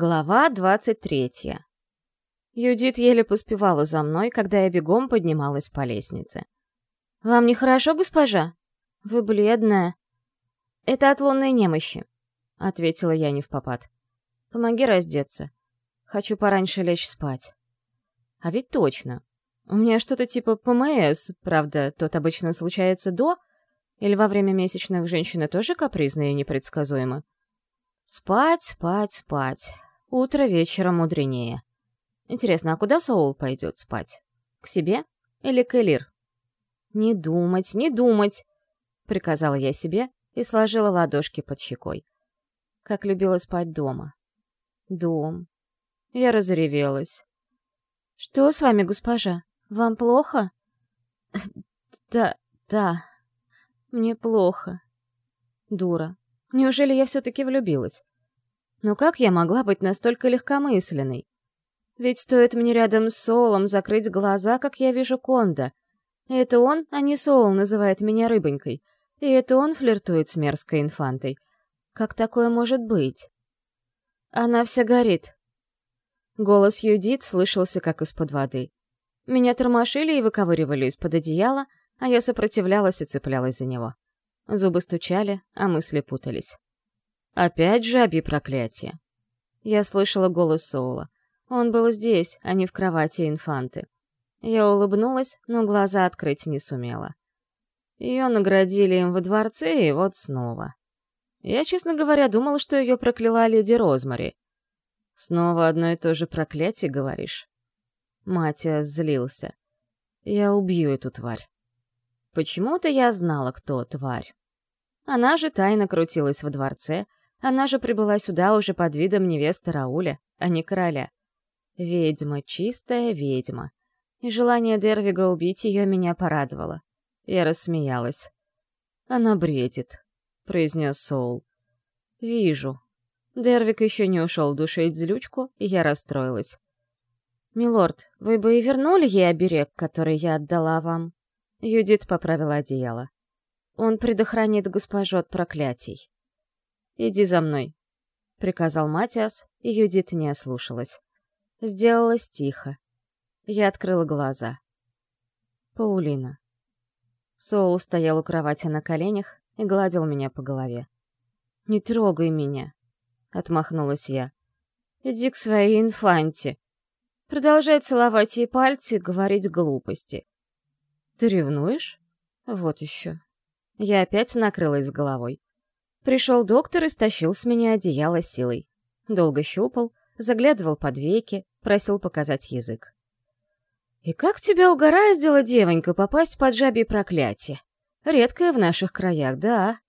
Глава двадцать третья. Юдит еле поспевала за мной, когда я бегом поднималась по лестнице. «Вам нехорошо, госпожа? Вы бледная». «Это от лунной немощи», — ответила я не в попад. «Помоги раздеться. Хочу пораньше лечь спать». А ведь точно. У меня что-то типа ПМС, правда, тот обычно случается до, или во время месячных женщины тоже капризны и непредсказуемы. Спать, спать, спать. Утро вечера мудренее. Интересно, а куда Соул пойдет спать? К себе или к Элир? «Не думать, не думать!» — приказала я себе и сложила ладошки под щекой. Как любила спать дома. Дом. Я разревелась. «Что с вами, госпожа? Вам плохо?» «Да, да, мне плохо. Дура. Неужели я все-таки влюбилась? Но как я могла быть настолько легкомысленной? Ведь стоит мне рядом с Соулом закрыть глаза, как я вижу Конда. Это он, а не Соул, называет меня рыбонькой. И это он флиртует с мерзкой инфантой. Как такое может быть? Она вся горит. Голос Юдит слышался, как из-под воды. Меня тормошили и выковыривали из-под одеяла, а я сопротивлялась и цеплялась за него. Зубы стучали, а мысли путались. Опять жабье проклятие. Я слышала голос Соула. Он был здесь, а не в кровати инфанты. Я улыбнулась, но глаза открыть не сумела. Ее наградили им во дворце, и вот снова. Я, честно говоря, думала, что ее прокляла леди Розмари. Снова одно и то же проклятие, говоришь? Матиас злился. Я убью эту тварь. Почему-то я знала, кто тварь. Она же тайно крутилась во дворце, она же прибыла сюда уже под видом невесты Рауля, а не короля. Ведьма, чистая ведьма. И желание Дервига убить ее меня порадовало. Я рассмеялась. «Она бредит», — произнес Соул. «Вижу». Дервик еще не ушел душить злючку, и я расстроилась. «Милорд, вы бы и вернули ей оберег, который я отдала вам?» Юдит поправила одеяло. Он предохранит госпожу от проклятий. «Иди за мной», — приказал Матиас, и Юдит не ослушалась. Сделалось тихо. Я открыла глаза. Паулина. Соул стоял у кровати на коленях и гладил меня по голове. «Не трогай меня», — отмахнулась я. «Иди к своей инфанте». Продолжай целовать ей пальцы говорить глупости. «Ты ревнуешь?» «Вот еще. Я опять накрылась головой. Пришел доктор и стащил с меня одеяло силой. Долго щупал, заглядывал под веки, просил показать язык. «И как тебя угораздило, девонька, попасть под жабье проклятие? Редкое в наших краях, да.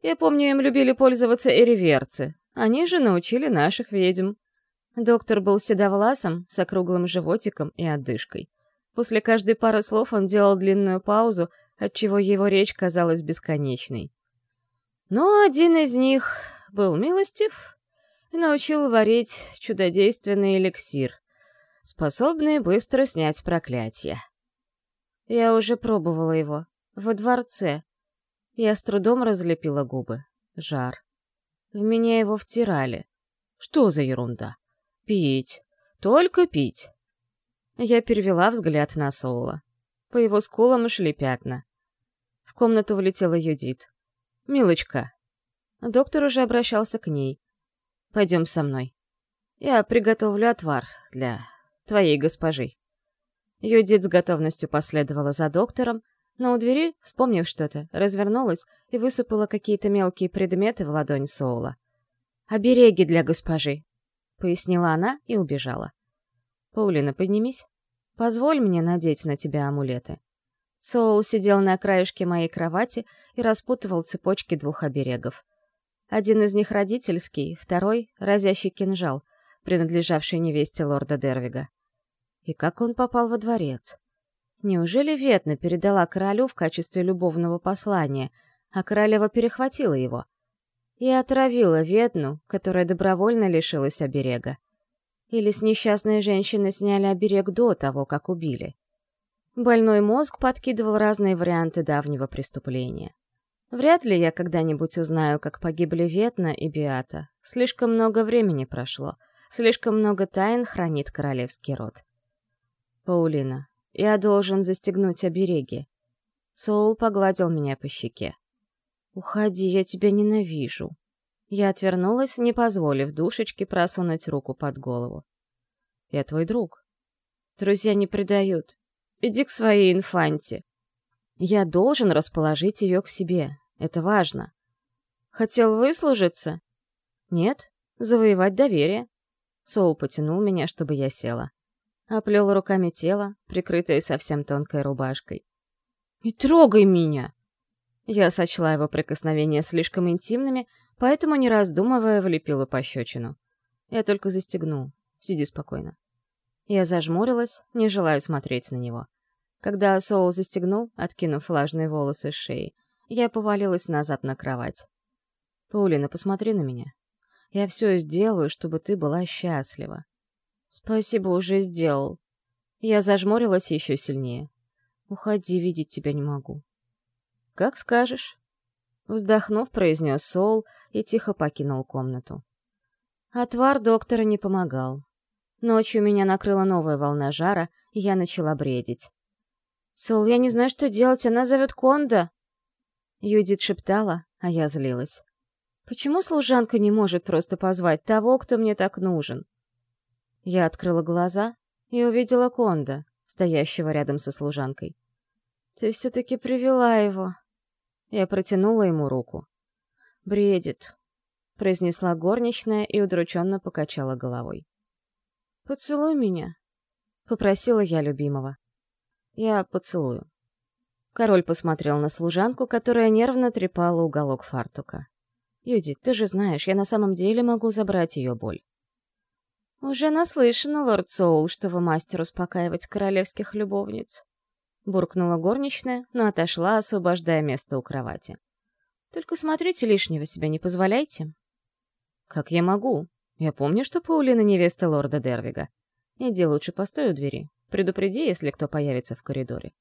Я помню, им любили пользоваться эриверцы. Они же научили наших ведьм». Доктор был седовласом, с округлым животиком и отдышкой. После каждой пары слов он делал длинную паузу, отчего его речь казалась бесконечной. Но один из них был милостив и научил варить чудодейственный эликсир, способный быстро снять проклятие. Я уже пробовала его. Во дворце. Я с трудом разлепила губы. Жар. В меня его втирали. Что за ерунда? Пить. Только пить. Я перевела взгляд на Соула. По его скулам шли пятна. В комнату влетела Юдит. «Милочка». Доктор уже обращался к ней. «Пойдем со мной. Я приготовлю отвар для твоей госпожи». Юдит с готовностью последовала за доктором, но у двери, вспомнив что-то, развернулась и высыпала какие-то мелкие предметы в ладонь Соула. «Обереги для госпожи», — пояснила она и убежала. «Паулина, поднимись». Позволь мне надеть на тебя амулеты». Соул сидел на краешке моей кровати и распутывал цепочки двух оберегов. Один из них родительский, второй — разящий кинжал, принадлежавший невесте лорда Дервига. И как он попал во дворец? Неужели Ветна передала королю в качестве любовного послания, а королева перехватила его? И отравила Ветну, которая добровольно лишилась оберега. Или с несчастной женщины сняли оберег до того, как убили. Больной мозг подкидывал разные варианты давнего преступления. Вряд ли я когда-нибудь узнаю, как погибли Ветна и Биата. Слишком много времени прошло. Слишком много тайн хранит королевский род. Паулина, я должен застегнуть обереги. Соул погладил меня по щеке. «Уходи, я тебя ненавижу». Я отвернулась, не позволив душечке просунуть руку под голову. «Я твой друг». «Друзья не предают. Иди к своей инфанте». «Я должен расположить ее к себе. Это важно». «Хотел выслужиться?» «Нет, завоевать доверие». Соул потянул меня, чтобы я села. Оплел руками тело, прикрытое совсем тонкой рубашкой. «Не трогай меня!» Я сочла его прикосновения слишком интимными, поэтому, не раздумывая, влепила пощечину. Я только застегнул. Сиди спокойно. Я зажмурилась, не желая смотреть на него. Когда Соул застегнул, откинув влажные волосы с шеи, я повалилась назад на кровать. «Паулина, посмотри на меня. Я все сделаю, чтобы ты была счастлива». «Спасибо, уже сделал». Я зажмурилась еще сильнее. «Уходи, видеть тебя не могу». «Как скажешь». Вздохнув, произнес Соул и тихо покинул комнату. Отвар доктора не помогал. Ночью меня накрыла новая волна жара, и я начала бредить. «Сол, я не знаю, что делать, она зовет Конда!» Юдит шептала, а я злилась. «Почему служанка не может просто позвать того, кто мне так нужен?» Я открыла глаза и увидела Конда, стоящего рядом со служанкой. «Ты все-таки привела его!» Я протянула ему руку. «Бредит», — произнесла горничная и удрученно покачала головой. «Поцелуй меня», — попросила я любимого. «Я поцелую». Король посмотрел на служанку, которая нервно трепала уголок фартука. «Юдит, ты же знаешь, я на самом деле могу забрать ее боль». «Уже наслышана, лорд Соул, что вы мастер успокаивать королевских любовниц», буркнула горничная, но отошла, освобождая место у кровати. «Только смотрите, лишнего себя не позволяйте». «Как я могу? Я помню, что Паулина невеста лорда Дервига. Иди лучше постой у двери. Предупреди, если кто появится в коридоре».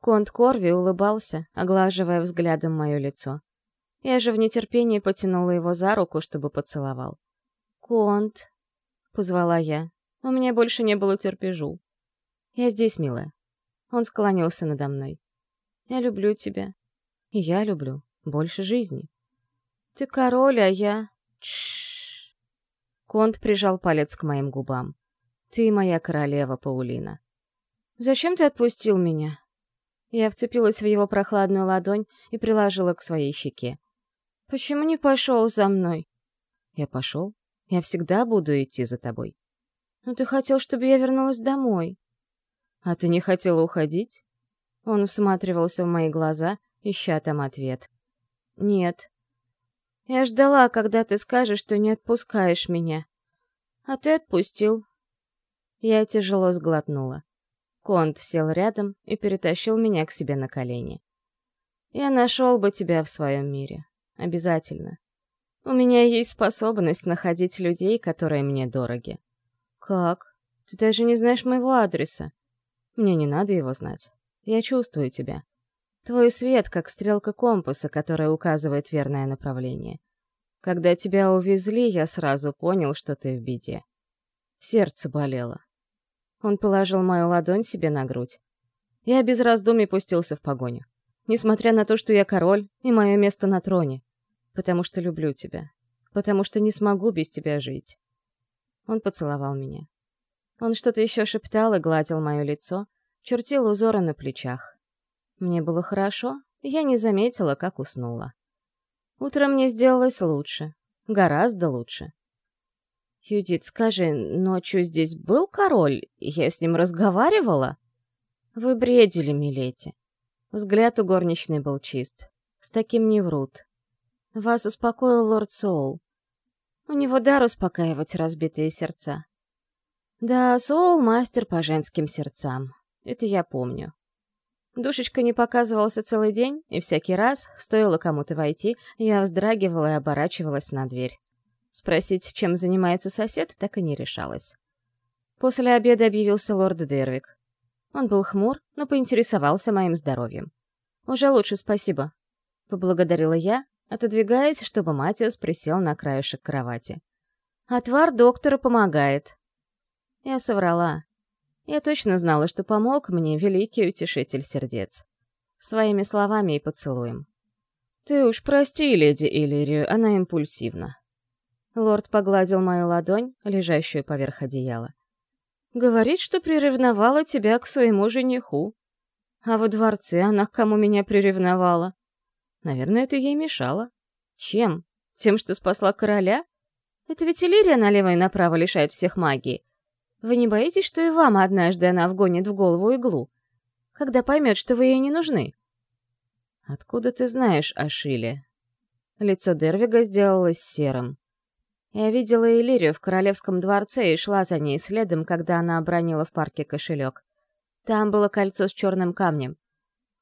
Конт Корви улыбался, оглаживая взглядом мое лицо. Я же в нетерпении потянула его за руку, чтобы поцеловал. «Конт», — позвала я, — «у меня больше не было терпежу». «Я здесь, милая. Он склонился надо мной. «Я люблю тебя. И я люблю. Больше жизни. Ты король, а я...» Тш. Конт прижал палец к моим губам. «Ты моя королева, Паулина». «Зачем ты отпустил меня?» Я вцепилась в его прохладную ладонь и приложила к своей щеке. «Почему не пошел за мной?» «Я пошел. Я всегда буду идти за тобой». «Но ты хотел, чтобы я вернулась домой». «А ты не хотела уходить?» Он всматривался в мои глаза, ища там ответ. «Нет. Я ждала, когда ты скажешь, что не отпускаешь меня. А ты отпустил». Я тяжело сглотнула. Конт сел рядом и перетащил меня к себе на колени. «Я нашел бы тебя в своем мире. Обязательно. У меня есть способность находить людей, которые мне дороги». «Как? Ты даже не знаешь моего адреса?» Мне не надо его знать. Я чувствую тебя. Твой свет, как стрелка компаса, которая указывает верное направление. Когда тебя увезли, я сразу понял, что ты в беде. Сердце болело. Он положил мою ладонь себе на грудь. Я без раздумий пустился в погоню. Несмотря на то, что я король и мое место на троне. Потому что люблю тебя. Потому что не смогу без тебя жить. Он поцеловал меня. Он что-то еще шептал и гладил мое лицо, чертил узоры на плечах. Мне было хорошо, я не заметила, как уснула. Утром мне сделалось лучше, гораздо лучше. «Юдит, скажи, ночью здесь был король? Я с ним разговаривала?» «Вы бредили, милети». Взгляд у горничной был чист. С таким не врут. Вас успокоил лорд Соул. У него дар успокаивать разбитые сердца. Да, Соул — мастер по женским сердцам. Это я помню. Душечка не показывался целый день, и всякий раз, стоило кому-то войти, я вздрагивала и оборачивалась на дверь. Спросить, чем занимается сосед, так и не решалась. После обеда объявился лорд Дервик. Он был хмур, но поинтересовался моим здоровьем. «Уже лучше, спасибо». поблагодарила я, отодвигаясь, чтобы Матиас присел на краешек кровати. «Отвар доктора помогает». Я соврала. Я точно знала, что помог мне великий утешитель сердец. Своими словами и поцелуем. «Ты уж прости, леди Иллирию, она импульсивна». Лорд погладил мою ладонь, лежащую поверх одеяла. «Говорит, что приревновала тебя к своему жениху. А во дворце она к кому меня приревновала? Наверное, это ей мешало. Чем? Тем, что спасла короля? Это ведь Иллирия налево и направо лишает всех магии. Вы не боитесь, что и вам однажды она вгонит в голову иглу? Когда поймет, что вы ей не нужны?» «Откуда ты знаешь о Шиле?» Лицо Дервига сделалось серым. Я видела Элирию в королевском дворце и шла за ней следом, когда она обронила в парке кошелек. Там было кольцо с черным камнем.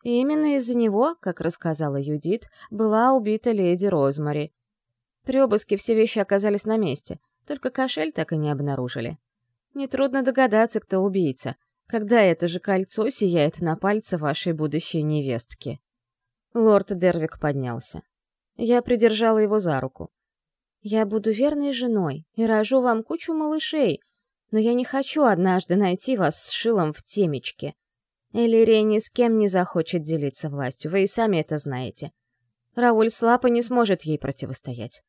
И именно из-за него, как рассказала Юдит, была убита леди Розмари. При обыске все вещи оказались на месте, только кошель так и не обнаружили. Нетрудно догадаться, кто убийца, когда это же кольцо сияет на пальце вашей будущей невестки. Лорд Дервик поднялся. Я придержала его за руку. «Я буду верной женой и рожу вам кучу малышей, но я не хочу однажды найти вас с шилом в темечке. Элирия ни с кем не захочет делиться властью, вы и сами это знаете. Рауль слабо не сможет ей противостоять.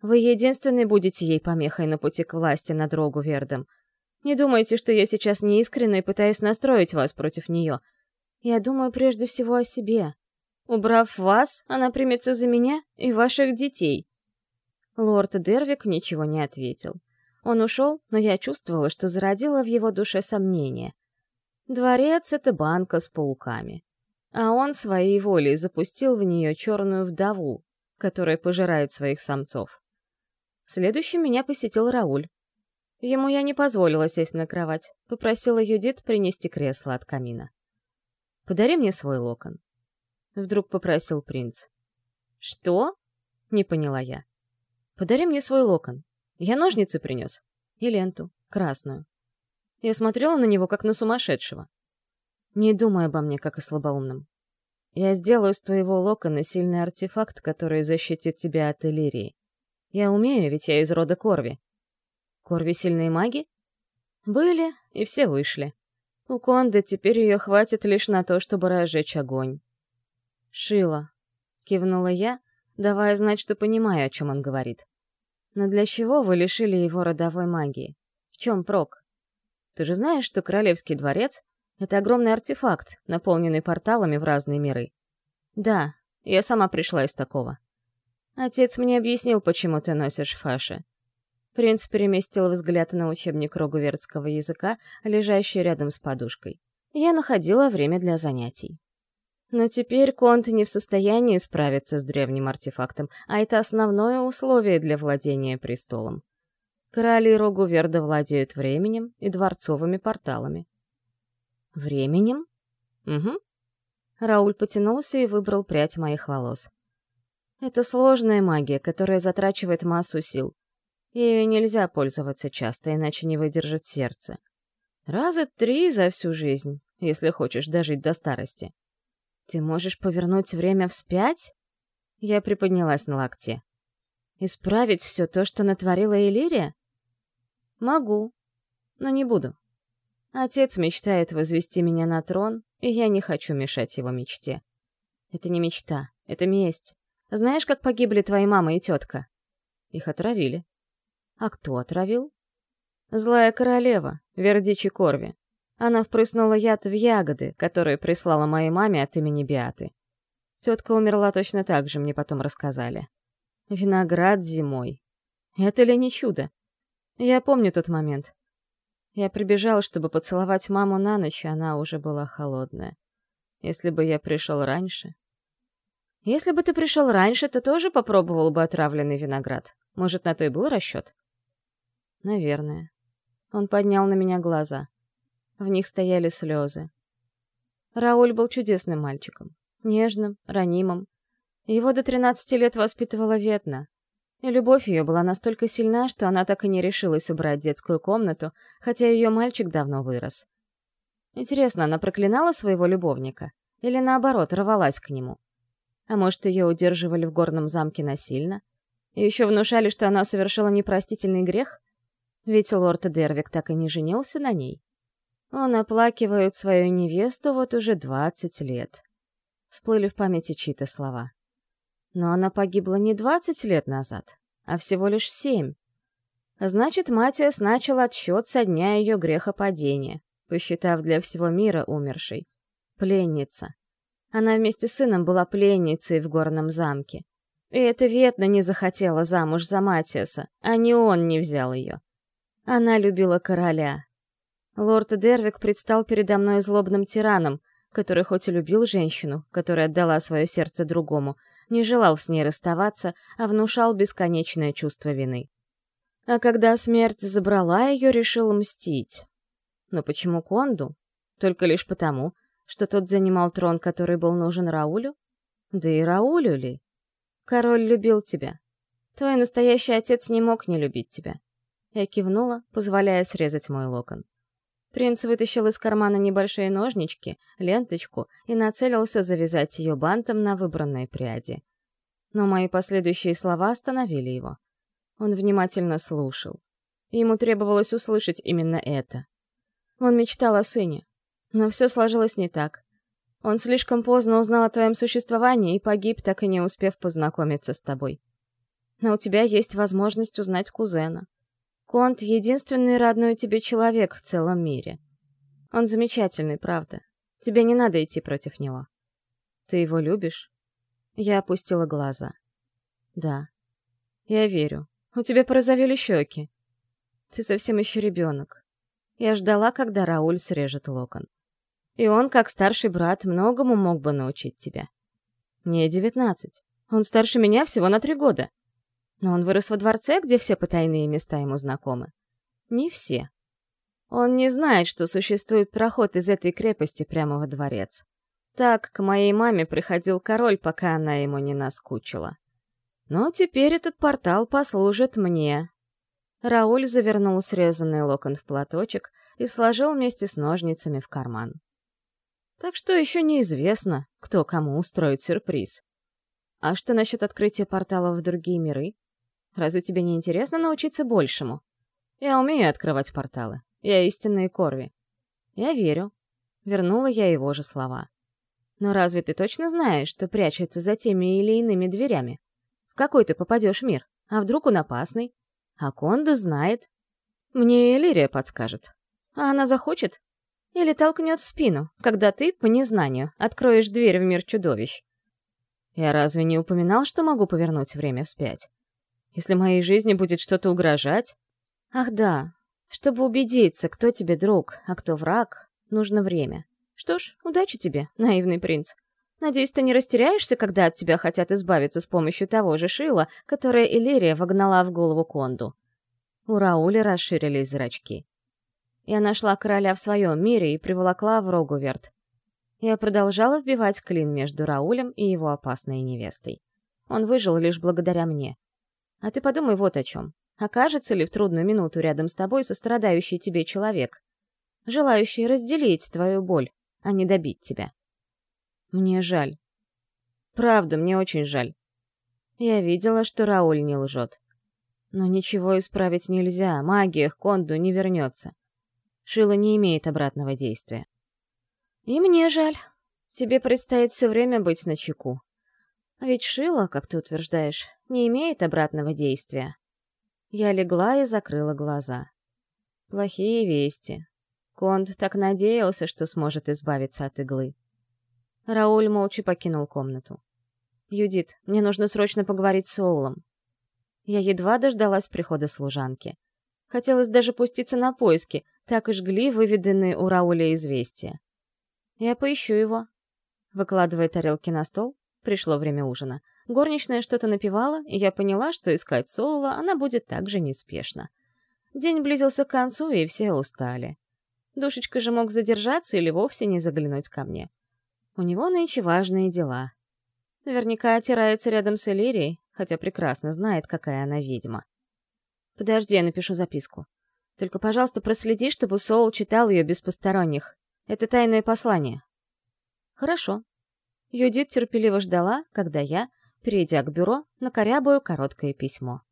Вы единственный будете ей помехой на пути к власти над Рогу Вердом. Не думайте, что я сейчас неискренне пытаюсь настроить вас против нее. Я думаю прежде всего о себе. Убрав вас, она примется за меня и ваших детей. Лорд Дервик ничего не ответил. Он ушел, но я чувствовала, что зародила в его душе сомнение. Дворец — это банка с пауками. А он своей волей запустил в нее черную вдову, которая пожирает своих самцов. Следующим меня посетил Рауль. Ему я не позволила сесть на кровать, попросила Юдит принести кресло от камина. «Подари мне свой локон», — вдруг попросил принц. «Что?» — не поняла я. «Подари мне свой локон. Я ножницы принес. И ленту, красную». Я смотрела на него, как на сумасшедшего. «Не думай обо мне, как о слабоумном. Я сделаю из твоего локона сильный артефакт, который защитит тебя от Элирии. Я умею, ведь я из рода Корви. Корви сильные маги? Были, и все вышли. У Конды теперь ее хватит лишь на то, чтобы разжечь огонь. «Шила», — кивнула я, давая знать, что понимаю, о чем он говорит. «Но для чего вы лишили его родовой магии? В чем прок? Ты же знаешь, что Королевский дворец — это огромный артефакт, наполненный порталами в разные миры. Да, я сама пришла из такого. Отец мне объяснил, почему ты носишь фаши. Принц переместил взгляд на учебник рогувертского языка, лежащий рядом с подушкой. Я находила время для занятий. Но теперь Конт не в состоянии справиться с древним артефактом, а это основное условие для владения престолом. Короли Рогуверда владеют временем и дворцовыми порталами. Временем? Угу. Рауль потянулся и выбрал прядь моих волос. Это сложная магия, которая затрачивает массу сил. Ею нельзя пользоваться часто, иначе не выдержит сердце. Раза три за всю жизнь, если хочешь дожить до старости. Ты можешь повернуть время вспять? Я приподнялась на локте. Исправить все то, что натворила Элирия? Могу, но не буду. Отец мечтает возвести меня на трон, и я не хочу мешать его мечте. Это не мечта, это месть. Знаешь, как погибли твои мама и тетка? Их отравили. А кто отравил? Злая королева, Вердичи Корви. Она впрыснула яд в ягоды, которые прислала моей маме от имени Биаты. Тетка умерла точно так же, мне потом рассказали. Виноград зимой. Это ли не чудо? Я помню тот момент. Я прибежал, чтобы поцеловать маму на ночь, и она уже была холодная. Если бы я пришел раньше... Если бы ты пришел раньше, то тоже попробовал бы отравленный виноград. Может, на то и был расчет? Наверное. Он поднял на меня глаза. В них стояли слезы. Рауль был чудесным мальчиком. Нежным, ранимым. Его до 13 лет воспитывала Ветна. И любовь ее была настолько сильна, что она так и не решилась убрать детскую комнату, хотя ее мальчик давно вырос. Интересно, она проклинала своего любовника? Или наоборот, рвалась к нему? А может, ее удерживали в горном замке насильно? И еще внушали, что она совершила непростительный грех? Ведь лорд Дервик так и не женился на ней. Он оплакивает свою невесту вот уже двадцать лет. Всплыли в памяти чьи-то слова. Но она погибла не двадцать лет назад, а всего лишь семь. Значит, Матиас начал отсчет со дня ее грехопадения, посчитав для всего мира умершей. Пленница. Она вместе с сыном была пленницей в горном замке. И это Ветна не захотела замуж за Матиаса, а не он не взял ее. Она любила короля. Лорд Дервик предстал передо мной злобным тираном, который хоть и любил женщину, которая отдала свое сердце другому, не желал с ней расставаться, а внушал бесконечное чувство вины. А когда смерть забрала ее, решил мстить. Но почему Конду? Только лишь потому, что тот занимал трон, который был нужен Раулю? Да и Раулю ли? Король любил тебя. Твой настоящий отец не мог не любить тебя. Я кивнула, позволяя срезать мой локон. Принц вытащил из кармана небольшие ножнички, ленточку и нацелился завязать ее бантом на выбранной пряди. Но мои последующие слова остановили его. Он внимательно слушал. Ему требовалось услышать именно это. Он мечтал о сыне. Но все сложилось не так. Он слишком поздно узнал о твоем существовании и погиб, так и не успев познакомиться с тобой. Но у тебя есть возможность узнать кузена. Конт — единственный родной тебе человек в целом мире. Он замечательный, правда. Тебе не надо идти против него. Ты его любишь? Я опустила глаза. Да. Я верю. У тебя порозовели щеки. Ты совсем еще ребенок. Я ждала, когда Рауль срежет локон. И он, как старший брат, многому мог бы научить тебя. Мне девятнадцать. Он старше меня всего на три года. Но он вырос во дворце, где все потайные места ему знакомы. Не все. Он не знает, что существует проход из этой крепости прямо во дворец. Так к моей маме приходил король, пока она ему не наскучила. Но теперь этот портал послужит мне. Рауль завернул срезанный локон в платочек и сложил вместе с ножницами в карман. Так что еще неизвестно, кто кому устроит сюрприз. А что насчет открытия порталов в другие миры? Разве тебе не интересно научиться большему? Я умею открывать порталы. Я истинные Корви. Я верю. Вернула я его же слова. Но разве ты точно знаешь, что прячется за теми или иными дверями? какой ты попадешь мир? А вдруг он опасный? А Конду знает. Мне Элирия подскажет. А она захочет? Или толкнет в спину, когда ты, по незнанию, откроешь дверь в мир чудовищ? Я разве не упоминал, что могу повернуть время вспять? Если моей жизни будет что-то угрожать? Ах да, чтобы убедиться, кто тебе друг, а кто враг, нужно время. Что ж, удачи тебе, наивный принц. Надеюсь, ты не растеряешься, когда от тебя хотят избавиться с помощью того же шила, которое Иллирия вогнала в голову Конду. У Рауля расширились зрачки. Я нашла короля в своем мире и приволокла в Рогуверт. Я продолжала вбивать клин между Раулем и его опасной невестой. Он выжил лишь благодаря мне. А ты подумай вот о чем. Окажется ли в трудную минуту рядом с тобой сострадающий тебе человек, желающий разделить твою боль, а не добить тебя? Мне жаль. Правда, мне очень жаль. Я видела, что Рауль не лжет. Но ничего исправить нельзя, магия к Конду не вернется. Шила не имеет обратного действия. И мне жаль. Тебе предстоит все время быть начеку. А ведь Шила, как ты утверждаешь, не имеет обратного действия. Я легла и закрыла глаза. Плохие вести. Конд так надеялся, что сможет избавиться от иглы. Рауль молча покинул комнату. «Юдит, мне нужно срочно поговорить с Оулом». Я едва дождалась прихода служанки. Хотелось даже пуститься на поиски, так и жгли выведенные у Рауля известия. «Я поищу его». Выкладывая тарелки на стол, пришло время ужина. Горничная что-то напевала, и я поняла, что искать Соула она будет так же неспешно. День близился к концу, и все устали. Душечка же мог задержаться или вовсе не заглянуть ко мне. У него нынче важные дела. Наверняка отирается рядом с Элирией, хотя прекрасно знает, какая она ведьма. Подожди, я напишу записку. Только, пожалуйста, проследи, чтобы Соул читал ее без посторонних. Это тайное послание. Хорошо. Юдит терпеливо ждала, когда я, перейдя к бюро, накорябаю короткое письмо.